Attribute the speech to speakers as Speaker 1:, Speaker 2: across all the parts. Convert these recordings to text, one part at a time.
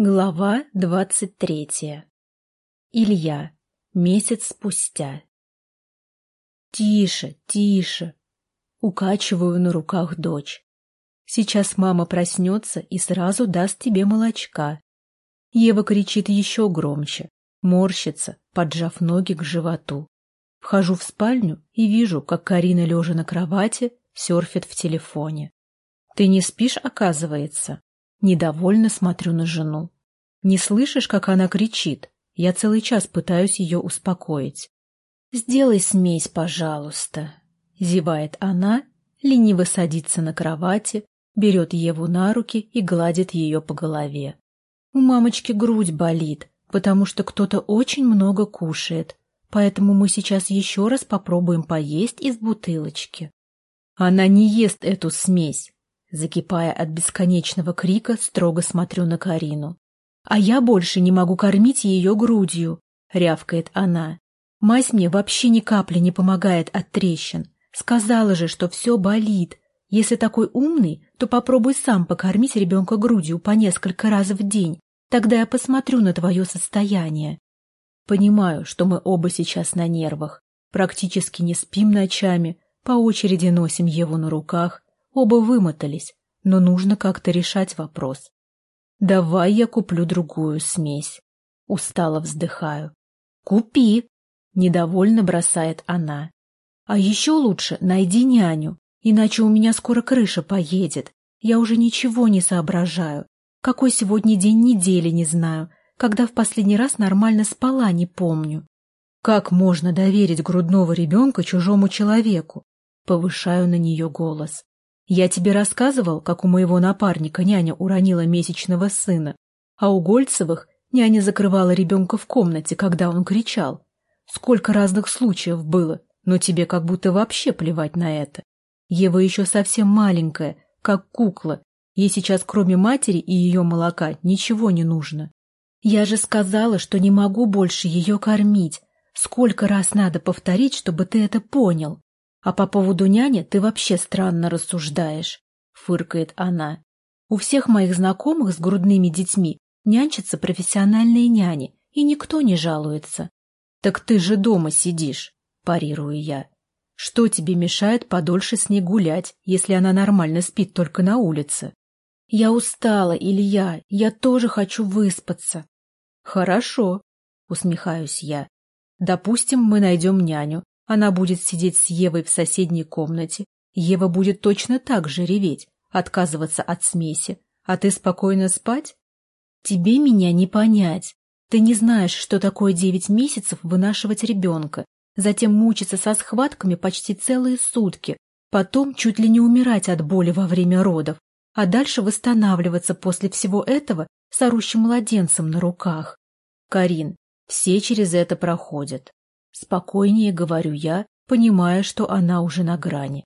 Speaker 1: Глава двадцать третья. Илья. Месяц спустя. Тише, тише. Укачиваю на руках дочь. Сейчас мама проснется и сразу даст тебе молочка. Ева кричит еще громче, морщится, поджав ноги к животу. Вхожу в спальню и вижу, как Карина, лежа на кровати, серфит в телефоне. Ты не спишь, оказывается? Недовольно смотрю на жену. Не слышишь, как она кричит? Я целый час пытаюсь ее успокоить. «Сделай смесь, пожалуйста», — зевает она, лениво садится на кровати, берет Еву на руки и гладит ее по голове. У мамочки грудь болит, потому что кто-то очень много кушает, поэтому мы сейчас еще раз попробуем поесть из бутылочки. Она не ест эту смесь, Закипая от бесконечного крика, строго смотрю на Карину. «А я больше не могу кормить ее грудью», — рявкает она. «Мазь мне вообще ни капли не помогает от трещин. Сказала же, что все болит. Если такой умный, то попробуй сам покормить ребенка грудью по несколько раз в день. Тогда я посмотрю на твое состояние». Понимаю, что мы оба сейчас на нервах. Практически не спим ночами, по очереди носим его на руках, Оба вымотались, но нужно как-то решать вопрос. «Давай я куплю другую смесь». Устало вздыхаю. «Купи!» — недовольно бросает она. «А еще лучше найди няню, иначе у меня скоро крыша поедет. Я уже ничего не соображаю. Какой сегодня день недели не знаю. Когда в последний раз нормально спала, не помню. Как можно доверить грудного ребенка чужому человеку? Повышаю на нее голос. Я тебе рассказывал, как у моего напарника няня уронила месячного сына, а у Гольцевых няня закрывала ребенка в комнате, когда он кричал. Сколько разных случаев было, но тебе как будто вообще плевать на это. Ева еще совсем маленькая, как кукла. Ей сейчас кроме матери и ее молока ничего не нужно. Я же сказала, что не могу больше ее кормить. Сколько раз надо повторить, чтобы ты это понял? А по поводу няни ты вообще странно рассуждаешь, — фыркает она. У всех моих знакомых с грудными детьми нянчатся профессиональные няни, и никто не жалуется. Так ты же дома сидишь, парирую я. Что тебе мешает подольше с ней гулять, если она нормально спит только на улице? Я устала, Илья, я тоже хочу выспаться. Хорошо, усмехаюсь я. Допустим, мы найдем няню, она будет сидеть с Евой в соседней комнате. Ева будет точно так же реветь, отказываться от смеси. А ты спокойно спать? Тебе меня не понять. Ты не знаешь, что такое девять месяцев вынашивать ребенка, затем мучиться со схватками почти целые сутки, потом чуть ли не умирать от боли во время родов, а дальше восстанавливаться после всего этого с орущим младенцем на руках. Карин, все через это проходят. Спокойнее говорю я, понимая, что она уже на грани.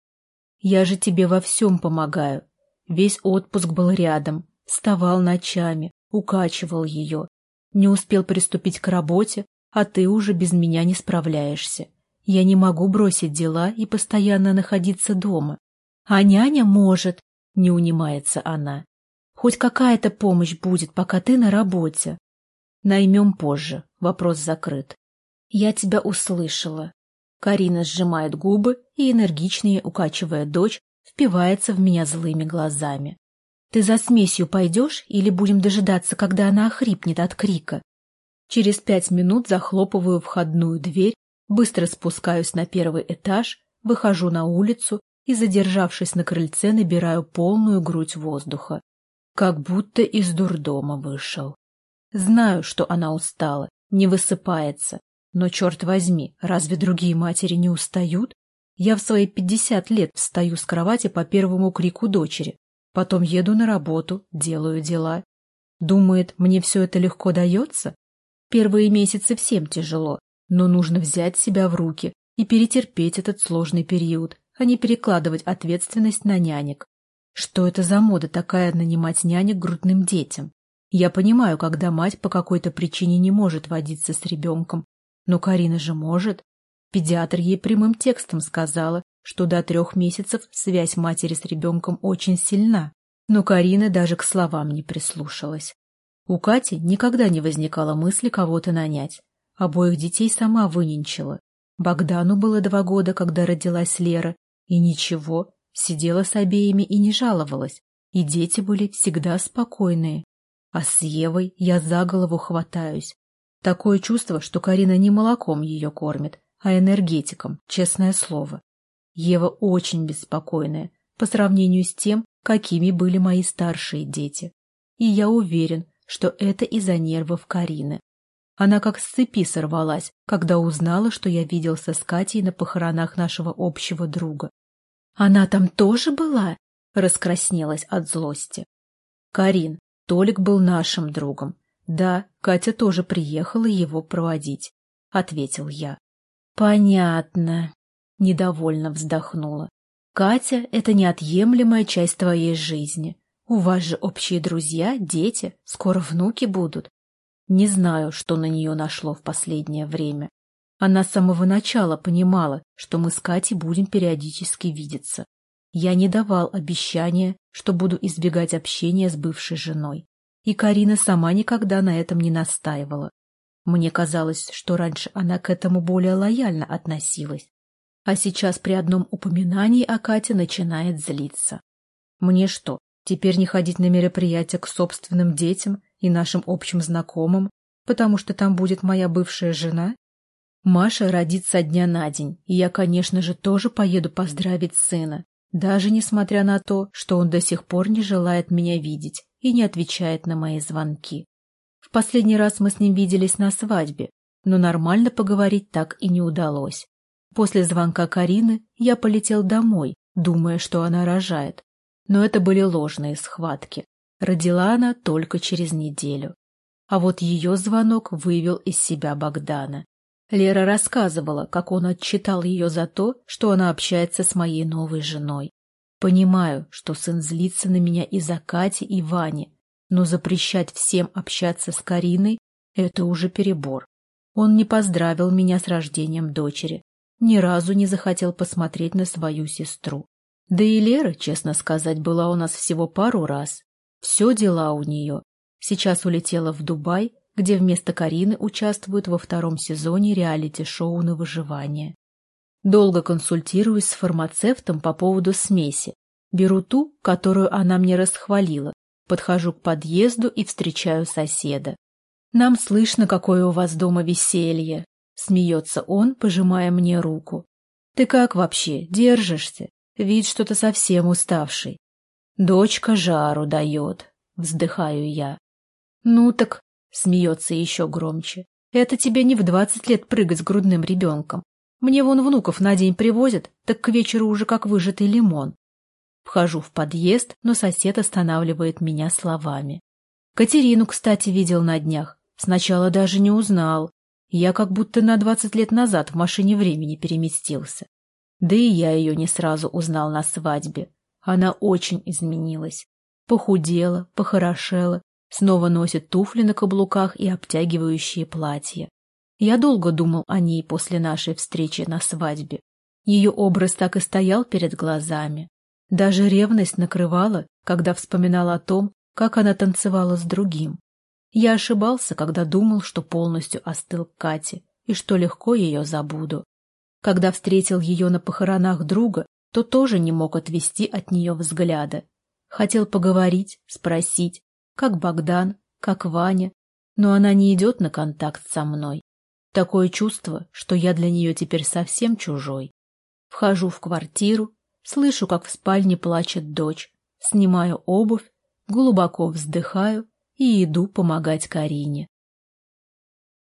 Speaker 1: Я же тебе во всем помогаю. Весь отпуск был рядом, вставал ночами, укачивал ее. Не успел приступить к работе, а ты уже без меня не справляешься. Я не могу бросить дела и постоянно находиться дома. А няня может, не унимается она. Хоть какая-то помощь будет, пока ты на работе. Наймем позже, вопрос закрыт. «Я тебя услышала». Карина сжимает губы и, энергичнее укачивая дочь, впивается в меня злыми глазами. «Ты за смесью пойдешь или будем дожидаться, когда она охрипнет от крика?» Через пять минут захлопываю входную дверь, быстро спускаюсь на первый этаж, выхожу на улицу и, задержавшись на крыльце, набираю полную грудь воздуха. Как будто из дурдома вышел. Знаю, что она устала, не высыпается, но, черт возьми, разве другие матери не устают? Я в свои пятьдесят лет встаю с кровати по первому крику дочери, потом еду на работу, делаю дела. Думает, мне все это легко дается? Первые месяцы всем тяжело, но нужно взять себя в руки и перетерпеть этот сложный период, а не перекладывать ответственность на нянек. Что это за мода такая нанимать нянек грудным детям? Я понимаю, когда мать по какой-то причине не может водиться с ребенком, но Карина же может. Педиатр ей прямым текстом сказала, что до трех месяцев связь матери с ребенком очень сильна. Но Карина даже к словам не прислушалась. У Кати никогда не возникало мысли кого-то нанять. Обоих детей сама выненчила. Богдану было два года, когда родилась Лера, и ничего, сидела с обеими и не жаловалась, и дети были всегда спокойные. А с Евой я за голову хватаюсь. Такое чувство, что Карина не молоком ее кормит, а энергетиком, честное слово. Ева очень беспокойная по сравнению с тем, какими были мои старшие дети. И я уверен, что это из-за нервов Карины. Она как с цепи сорвалась, когда узнала, что я виделся с Катей на похоронах нашего общего друга. «Она там тоже была?» — раскраснелась от злости. «Карин, Толик был нашим другом. Да, Катя тоже приехала его проводить», — ответил я. «Понятно», — недовольно вздохнула. «Катя — это неотъемлемая часть твоей жизни. У вас же общие друзья, дети, скоро внуки будут. Не знаю, что на нее нашло в последнее время. Она с самого начала понимала, что мы с Катей будем периодически видеться. Я не давал обещания, что буду избегать общения с бывшей женой. И Карина сама никогда на этом не настаивала. Мне казалось, что раньше она к этому более лояльно относилась. А сейчас при одном упоминании о Кате начинает злиться. Мне что, теперь не ходить на мероприятия к собственным детям и нашим общим знакомым, потому что там будет моя бывшая жена? Маша родится дня на день, и я, конечно же, тоже поеду поздравить сына, даже несмотря на то, что он до сих пор не желает меня видеть и не отвечает на мои звонки. В последний раз мы с ним виделись на свадьбе, но нормально поговорить так и не удалось. После звонка Карины я полетел домой, думая, что она рожает. Но это были ложные схватки. Родила она только через неделю. А вот ее звонок вывел из себя Богдана. Лера рассказывала, как он отчитал ее за то, что она общается с моей новой женой. Понимаю, что сын злится на меня из-за Кати и Вани, но запрещать всем общаться с Кариной — это уже перебор. Он не поздравил меня с рождением дочери, ни разу не захотел посмотреть на свою сестру. Да и Лера, честно сказать, была у нас всего пару раз, все дела у нее. Сейчас улетела в Дубай, где вместо Карины участвует во втором сезоне реалити-шоу на выживание. Долго консультируюсь с фармацевтом по поводу смеси. Беру ту, которую она мне расхвалила. Подхожу к подъезду и встречаю соседа. «Нам слышно, какое у вас дома веселье!» Смеется он, пожимая мне руку. «Ты как вообще? Держишься? Вид что-то совсем уставший. Дочка жару дает, вздыхаю я. Ну так, смеется еще громче, это тебе не в двадцать лет прыгать с грудным ребенком. Мне вон внуков на день привозят, так к вечеру уже как выжатый лимон. Вхожу в подъезд, но сосед останавливает меня словами. Катерину, кстати, видел на днях. Сначала даже не узнал. Я как будто на двадцать лет назад в машине времени переместился. Да и я ее не сразу узнал на свадьбе. Она очень изменилась. Похудела, похорошела, снова носит туфли на каблуках и обтягивающие платья. Я долго думал о ней после нашей встречи на свадьбе. Ее образ так и стоял перед глазами. Даже ревность накрывала, когда вспоминал о том, как она танцевала с другим. Я ошибался, когда думал, что полностью остыл к Кате и что легко ее забуду. Когда встретил ее на похоронах друга, то тоже не мог отвести от нее взгляда. Хотел поговорить, спросить, как Богдан, как Ваня, но она не идет на контакт со мной. Такое чувство, что я для нее теперь совсем чужой. Вхожу в квартиру, слышу, как в спальне плачет дочь, снимаю обувь, глубоко вздыхаю и иду помогать Карине.